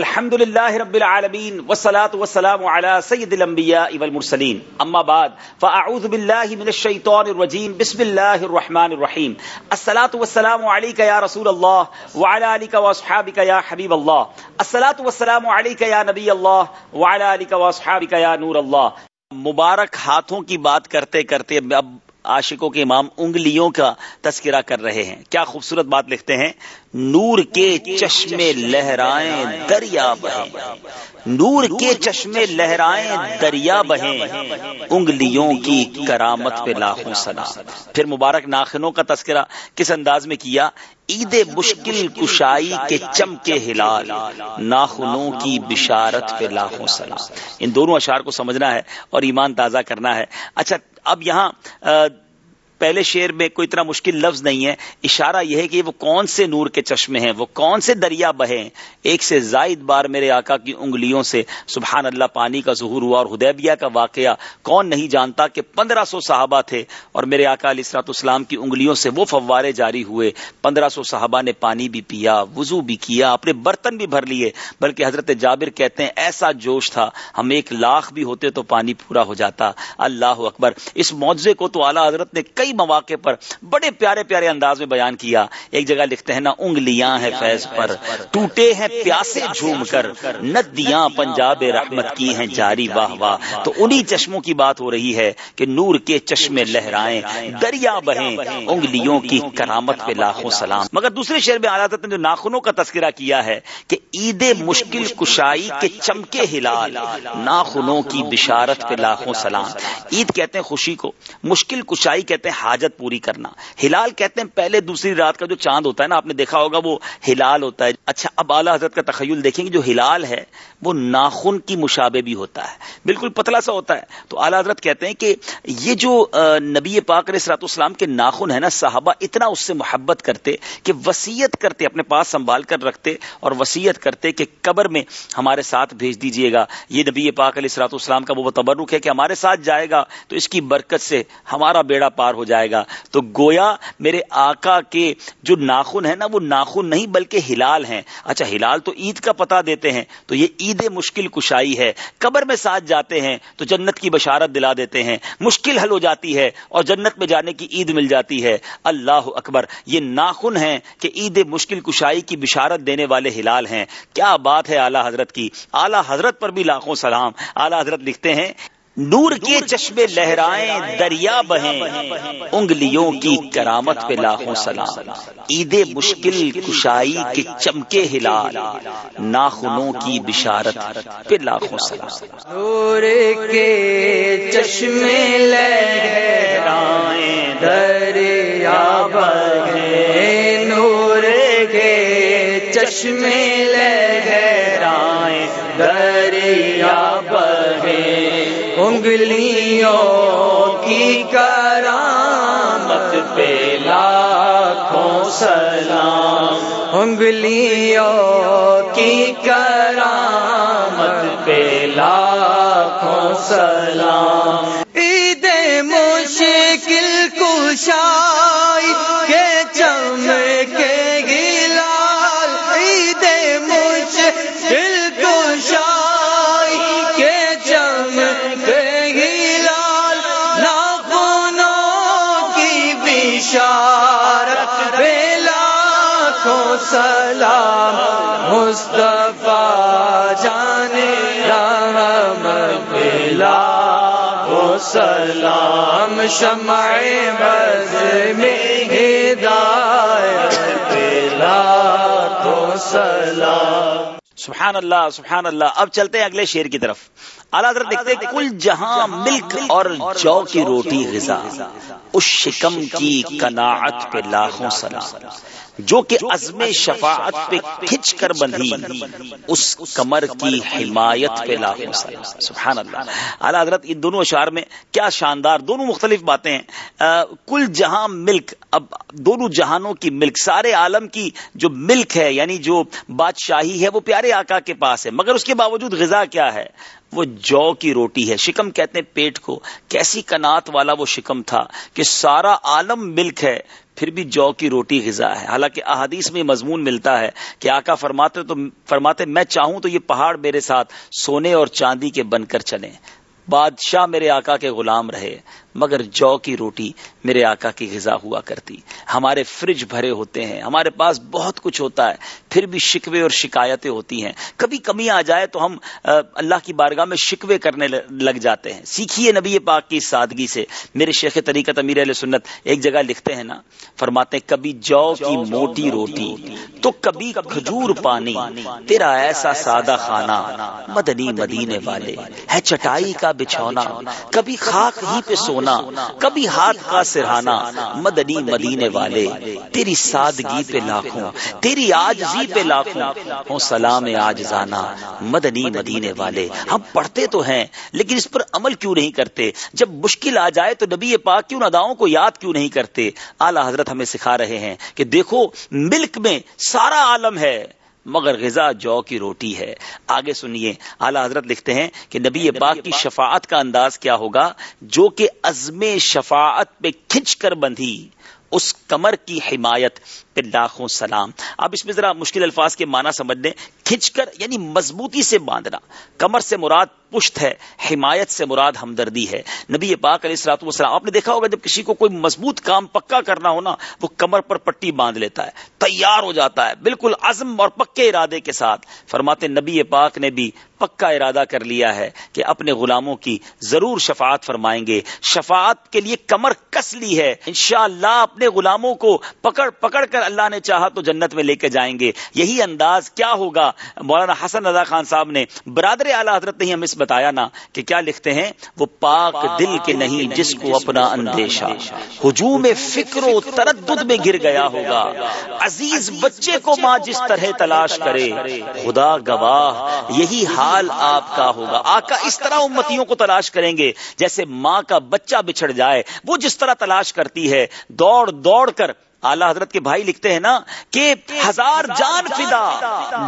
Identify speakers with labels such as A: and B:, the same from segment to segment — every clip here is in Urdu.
A: الحمد للہ رب العالمین والصلاة والسلام على سید الانبیاء والمرسلین. اما بعد، فاعوذ باللہ من الشیطان الرجیم. بسم اللہ الرحمن الرحیم. الصلاة والسلام علیکہ یا رسول اللہ وعلى آلک واصحابک یا حبیب اللہ. الصلاة والسلام علیکہ یا نبی اللہ وعلى آلک واصحابک یا نور اللہ. مبارک ہاتھوں کی بات کرتے کرتے اب عاشقوں کے امام انگلیوں کا تذکرہ کر رہے ہیں۔ کیا خوبصورت بات لکھتے ہیں۔ نور کے چشمے لہرائیں دریا بہیں۔ نور کے چشمے لہرائیں دریا بہیں۔ انگلیوں کی کرامت پہ لاکھوں سلام پھر مبارک ناخنوں کا تذکرہ کس انداز میں کیا؟ عید مشکل کشائی کے چم کے ہلال۔ ناخنوں کی بشارت پہ لاکھوں سلام ان دونوں اشعار کو سمجھنا ہے اور ایمان تازہ کرنا ہے۔ اچھا اب یہاں پہلے شعر میں کوئی اتنا مشکل لفظ نہیں ہے، اشارہ یہ ہے کہ وہ کون سے نور کے چشمے ہیں، وہ کون سے دریا بہیں ایک سے زائد بار میرے آقا کی انگلیوں سے سبحان اللہ پانی کا ظہور ہوا اور ہدیبیہ کا واقعہ کون نہیں جانتا کہ پندرہ سو صحابہ تھے اور میرے آقا علیہ اسرات اسلام کی انگلیوں سے وہ فوارے جاری ہوئے۔ پندرہ سو صحابہ نے پانی بھی پیا، وضو بھی کیا، اپنے برتن بھی بھر لیے۔ بلکہ حضرت جابر کہتے ہیں، ایسا جوش تھا، ہم ایک لاکھ بھی ہوتے تو پانی پورا ہو جاتا۔ اللہ اکبر، اس معجزے کو تو اعلیٰ حضرت نے کئی کئی مواقع پر بڑے پیارے پیارے انداز میں بیان کیا۔ ایک جگہ لکھتے ہیں نا انگلیاں ہیں فیض پر، ٹوٹے ہیں پیاسے جھوم کر ندیاں پنجاب رحمت کی ہیں جاری واہ واہ تو انہی چشموں کی بات ہو رہی ہے کہ نور کے چشمے لہرائیں، دریا بہیں، انگلیوں کی کرامت پہ لاکھوں سلام۔ مگر دوسرے شہر میں آلات نے جو ناخنوں کا تذکرہ کیا ہے کہ عید مشکل کشائی کے چمکے ہلال، ناخنوں کی بشارت پہ لاکھوں سلام۔ عید کہتے ہیں خوشی کو، مشکل کشائی کہتے ہیں حاجت پوری کرنا۔ ہلال کہتے ہیں پہلے دوسری رات کا جو چاند ہوتا ہے نا، آپ نے دیکھا ہوگا وہ ہلال ہوتا ہے۔ اچھا اب اعلیٰ حضرت کا تخیل دیکھیں گے جو ہلال ہے، وہ ناخن کی مشابے بھی ہوتا ہے۔ بالکل پتلا سا ہوتا ہے۔ تو اعلیٰ حضرت کہتے ہیں کہ یہ جو نبی پاک علیہ سرات اسلام کے ناخن ہے نا، صحابہ اتنا اس سے محبت کرتے کہ وسیعت کرتے، اپنے پاس سنبھال کر رکھتے اور وسیعت کرتے کہ قبر میں ہمارے ساتھ بھیج دیجیے گا۔ یہ نبی پاک علیہ سرات اسلام کا وہ تبرک ہے کہ ہمارے ساتھ جائے گا تو اس کی برکت سے ہمارا بیڑا پار ہو جائے جائے گا۔ تو گویا میرے آقا کے جو ناخن ہے نا، وہ ناخن نہیں بلکہ ہلال ہیں۔ اچھا ہلال تو عید کا پتہ دیتے ہیں۔ تو یہ عید مشکل کشائی ہے۔ قبر میں ساتھ جاتے ہیں تو جنت کی بشارت دلا دیتے ہیں۔ مشکل حل ہو جاتی ہے اور جنت میں جانے کی عید مل جاتی ہے۔ اللہ اکبر، یہ ناخن ہیں کہ عید مشکل کشائی کی بشارت دینے والے ہلال ہیں۔ کیا بات ہے اعلیٰ حضرت کی؟ اعلیٰ حضرت پر بھی لاکھوں سلام۔ اعلیٰ حضرت لکھتے ہیں نور کے چشمے لہرائیں، دریا بہیں، انگلیوں کی کرامت پہ لاکھوں سلام۔ عید مشکل کشائی کے چمکے ہلال، ناخنوں کی بشارت پہ لاکھوں سلام۔
B: نور کے چشمے لہرائیں، دریا بہیں۔ نور کے چشمے لہرائیں، دریا بہیں انگلیوں کی کرامت پہ لاکھوں سلام۔ انگلیوں کی کرامت پہ لاکھوں سلام۔ مصطفیٰ جانے رحم ہو سلام شمع بز میں ہدایت بلا تو سلام
A: سبحان اللہ سبحان اللہ۔ اب چلتے ہیں اگلے شیر کی طرف۔ اعلیٰ حضرت دیکھتے ہیں کل جہاں ملک اور جو کی روٹی غذا۔ اس شکم کی کناعت پہ لاکھوں سلام۔ جو کہ عزم شفاعت پہ کھچ کر بندھی۔ اس کمر کی حمایت پہ لاکھوں سلام۔ سبحان اللہ۔ اعلیٰ حضرت ان دونوں اشعار میں کیا شاندار دونوں مختلف باتیں ہیں۔ کل جہاں ملک اب دونوں جہانوں کی ملک سارے عالم کی جو ملک ہے یعنی جو بادشاہی ہے وہ پیارے آقا کے پاس ہے، مگر اس کے باوجود غذا کیا ہے؟ وہ جو کی روٹی ہے۔ شکم کہتے ہیں پیٹ کو۔ کیسی کنات والا وہ شکم تھا کہ سارا عالم ملک ہے، پھر بھی جو کی روٹی غذا ہے۔ حالانکہ احادیث میں مضمون ملتا ہے کہ آقا فرماتے تو فرماتے، میں چاہوں تو یہ پہاڑ میرے ساتھ سونے اور چاندی کے بن کر چلیں۔ بادشاہ میرے آقا کے غلام رہے۔ مگر جو کی روٹی میرے آقا کی غذا ہوا کرتی۔ ہمارے فرج بھرے ہوتے ہیں، ہمارے پاس بہت کچھ ہوتا ہے، پھر بھی شکوے اور شکایتیں ہوتی ہیں۔ کبھی کمی آ جائے تو ہم اللہ کی بارگاہ میں شکوے کرنے لگ جاتے ہیں۔ سیکھیے نبی پاک کی سادگی سے۔ میرے شیخ طریقت امیر علیہ سنت ایک جگہ لکھتے ہیں نا، فرماتے ہیں، کبھی جو کی موٹی روٹی تو کبھی کھجور پانی۔ تیرا ایسا سادہ خانہ مدنی مدینے والے ہے، چٹائی کا بچھونا۔ کبھی خاک ہی پہ سونا۔ ہونا کبھی ہاتھ کا سرہانا، مدنی مدینے والے، تیری سادگی پہ لاکھوں، تیری آجزی پہ لاکھوں۔ ہوں سلام آجزانا مدنی مدینے والے، ہم پڑھتے تو ہیں، لیکن اس پر عمل کیوں نہیں کرتے؟ جب مشکل آ جائے تو نبی پاک کیوں اداؤں کو یاد کیوں نہیں کرتے؟ اعلی حضرت ہمیں سکھا رہے ہیں کہ دیکھو، ملک میں سارا عالم ہے۔ مگر غذا جو کی روٹی ہے۔ آگے سنیے اعلی حضرت لکھتے ہیں کہ نبی پاک کی شفاعت کا انداز کیا ہوگا؟ جو کہ عزم شفاعت پہ کھنچ کر بندھی اس کمر کی حمایت۔ پہ لاکھوں سلام۔ اب اس میں ذرا مشکل الفاظ کے معنی سمجھ لیں۔ کھنچ کر یعنی مضبوطی سے باندھنا۔ کمر سے مراد پشت ہے، حمایت سے مراد ہمدردی ہے۔ نبی پاک علیہ السلاط والسلام، آپ نے دیکھا ہوگا جب کسی کو کوئی مضبوط کام پکا کرنا ہو نا، وہ کمر پر پٹی باندھ لیتا ہے، تیار ہو جاتا ہے، بالکل عزم اور پکے ارادے کے ساتھ۔ فرماتے نبی پاک نے بھی پکا ارادہ کر لیا ہے کہ اپنے غلاموں کی ضرور شفاعت فرمائیں گے۔ شفاعت کے لیے کمر کس لی ہے؟ انشاءاللہ اپنے غلاموں کو پکڑ پکڑ کر اللہ نے چاہا تو جنت میں لے کے جائیں گے۔ یہی انداز کیا ہوگا؟ مولانا حسن رضا خان صاحب نے برادر اعلیٰ حضرت نے ہم اس بتایا نا کہ کیا لکھتے ہیں؟ وہ پاک دل کے نہیں جس کو اپنا اندیشہ۔ ہجوم فکر و تردد میں گر گیا ہوگا۔ عزیز بچے کو ماں جس طرح تلاش کرے خدا گواہ یہی حال آپ کا ہوگا۔ آقا اس طرح امتیوں کو تلاش کریں گے جیسے ماں کا بچہ بچھڑ جائے۔ وہ جس طرح تلاش کرتی ہے دوڑ دوڑ کر اعلی حضرت کے بھائی لکھتے ہیں نا کہ ہزار جان فدا،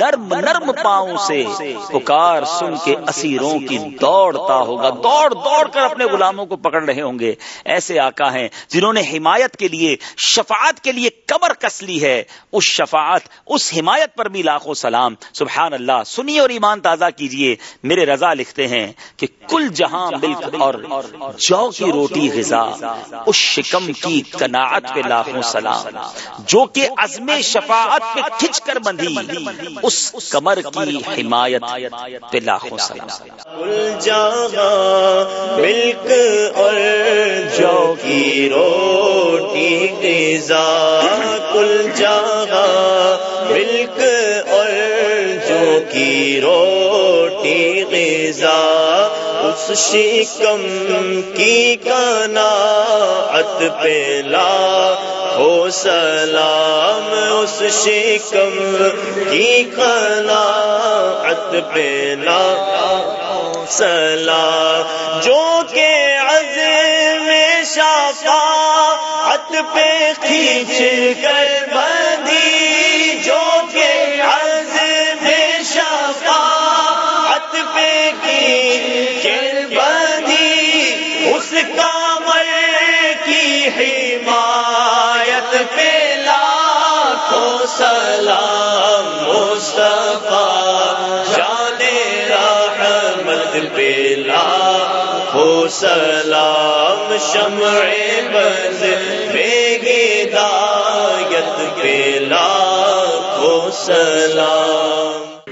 A: نرم نرم پاؤں سے پکار سن کے اسیروں کی دوڑتا ہوگا۔ دوڑ دوڑ کر اپنے غلاموں کو پکڑ رہے ہوں گے۔ ایسے آقا ہیں جنہوں نے حمایت کے لیے، شفاعت کے لیے کمر کس لی ہے۔ اس شفاعت، اس حمایت پر بھی لاکھوں سلام۔ سبحان اللہ، سنیے اور ایمان تازہ کیجیے۔ میرے رضا لکھتے ہیں کہ کل جہاں ملک اور جو کی روٹی غذا، اس شکم کی کناعت پہ لاکھوں سلام۔ جو کہ عزم شفاعت پہ کھچ کر بندھی، اس کمر کی حمایت پہ لاکھوں سلام۔
B: ملک اور جو کی روٹی غذا۔ کل جگہ ملک اور جو کی روٹی غذا۔ اس شکم کی کناعت پہ لا ہو سلام اس شکم کی قناعت پہ لا سلام، جو کہ عزم شفاعت پہ کھینچ کر بھر رحمت ہو سلام شمع بند پہ دایت پہ ہو سلام۔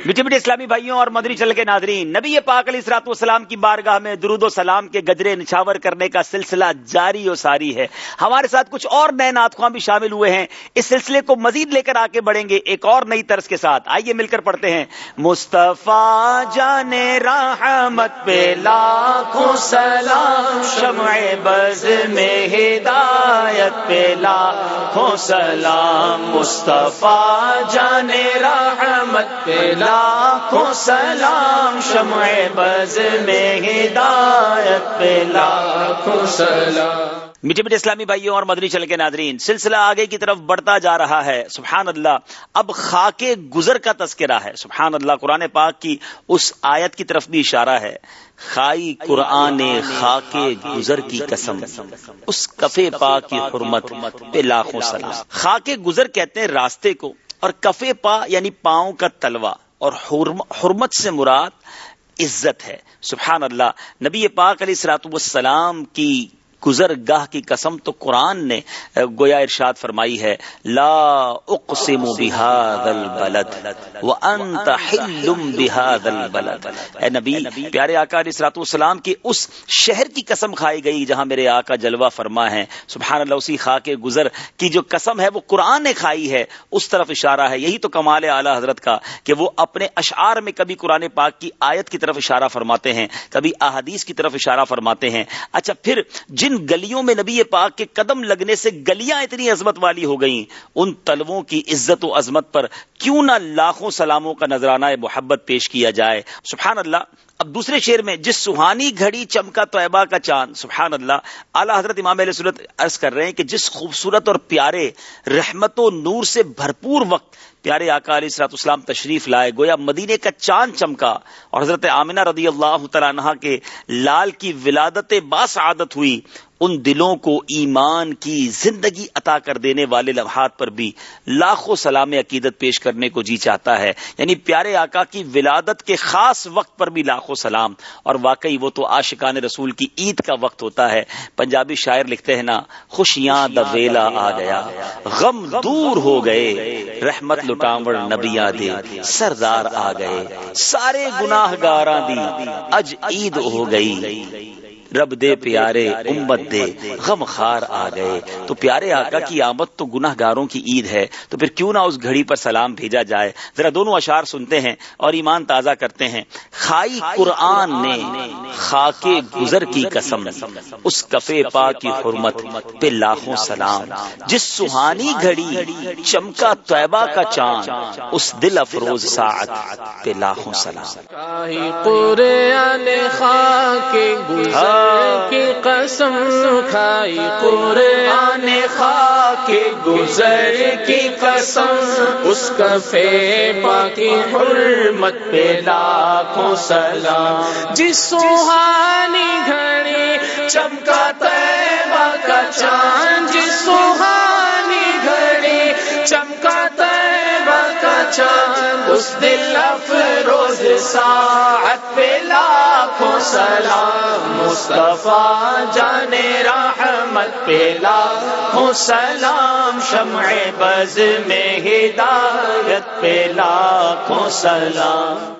A: میٹھے میٹھے اسلامی بھائیوں اور مدری چل کے ناظرین، نبی پاک علیہ السلاط والسلام کی بارگاہ میں درود و سلام کے گجرے نچھاور کرنے کا سلسلہ جاری و ساری ہے۔ ہمارے ساتھ کچھ اور نئے ناتخواں بھی شامل ہوئے ہیں۔ اس سلسلے کو مزید لے کر آگے بڑھیں گے ایک اور نئی طرز کے ساتھ۔ آئیے مل کر پڑھتے ہیں۔ مصطفیٰ جان رحمت پہ لاکھوں سلام، شمع بز میں ہدایت پہ لاکھوں سلام۔ مصطفیٰ جان رحمت پہ لاکھوں سلام شمع بز میں ہدایت پہ لاکھوں سلام۔ میٹھے میٹھے اسلامی بھائیوں اور مدنی چل کے ناظرین، سلسلہ آگے کی طرف بڑھتا جا رہا ہے۔ سبحان اللہ، اب خاک گزر کا تذکرہ ہے۔ سبحان اللہ، قرآن پاک کی اس آیت کی طرف بھی اشارہ ہے۔ خائی قرآن خاک گزر کی قسم، اس کفے پا کی حرمت پہ لاکھوں سلام۔ خاک گزر کہتے ہیں راستے کو اور کفے پا یعنی پاؤں کا تلوا اور حرمت سے مراد عزت ہے. سبحان اللہ. نبی پاک علیہ السلاط والسلام کی گزر گاہ کی قسم تو قرآن نے گویا ارشاد فرمائی ہے، لا اقسم البلد وانت حل البلد۔ اے نبی، پیارے آقا علیہ الصلوۃ والسلام کی اس شہر کی قسم کھائی گئی جہاں میرے آقا جلوہ فرما ہے۔ سبحان اللہ، اسی خاک گزر کی جو قسم ہے، وہ قرآن نے کھائی ہے۔ اس طرف اشارہ ہے، یہی تو کمال اعلی حضرت کا کہ وہ اپنے اشعار میں کبھی قرآن پاک کی آیت کی طرف اشارہ فرماتے ہیں، کبھی احادیث کی طرف اشارہ فرماتے ہیں۔ اچھا پھر جن جن گلیوں میں نبی پاک کے قدم لگنے سے گلیاں اتنی عظمت والی ہو گئیں، ان تلووں کی عزت و عظمت پر کیوں نہ لاکھوں سلاموں کا نذرانہ محبت پیش کیا جائے؟ سبحان اللہ، اب دوسرے شعر میں جس سہانی گھڑی چمکا طیبہ کا چاند، سبحان اللہ، اعلیٰ حضرت امام علیہ صورت عرض کر رہے ہیں کہ جس خوبصورت اور پیارے رحمت و نور سے بھرپور وقت پیارے آقا علیہ السلاط اسلام تشریف لائے، گویا مدینے کا چاند چمکا اور حضرت آمنہ رضی اللہ تعالیٰ کے لال کی ولادت باس عادت ہوئی۔ ان دلوں کو ایمان کی زندگی عطا کر دینے والے لمحات پر بھی لاکھوں سلام عقیدت پیش کرنے کو جی چاہتا ہے۔ یعنی پیارے آقا کی ولادت کے خاص وقت پر بھی لاکھوں سلام۔ اور واقعی وہ تو عاشقان رسول کی عید کا وقت ہوتا ہے۔ پنجابی شاعر لکھتے ہیں نا، خوشیاں دویلا آ گیا۔ غم دور ہو گئے۔ رحمت لٹاوڑ نبیا دے سردار آ گئے۔ سارے گناہ گاراں دی اج عید ہو گئی۔ رب دے پیارے امت دے غم خار آ گئے۔ تو پیارے آقا کی آمد تو گناہ گاروں کی عید ہے۔ تو پھر کیوں نہ اس گھڑی پر سلام بھیجا جائے۔ ذرا دونوں اشار سنتے ہیں اور ایمان تازہ کرتے ہیں۔ خائی قرآن نے خاک گزر کی قسم، اس کفے پا کی حرمت پہ لاکھوں سلام۔ جس سہانی گھڑی چمکا طیبہ کا چاند، اس دل افروز ساعت پہ لاکھوں سلام۔
C: خاک گزر کی قسم کھائی قرآن خاک گزر کی قسم، اس کفے باقی حرمت پہ لاکھوں سلام۔ جس سوہانی گھڑی چمکا تیبہ کا چاند، جس سوہانی گھڑی چمکا تیبہ کا چاند۔ اس دل افروز ساعت پہ لاکھوں سلام، مصطفیٰ جان رحمت پہ لاکھوں سلام، شمع بز میں ہدایت پہ لاکھوں سلام۔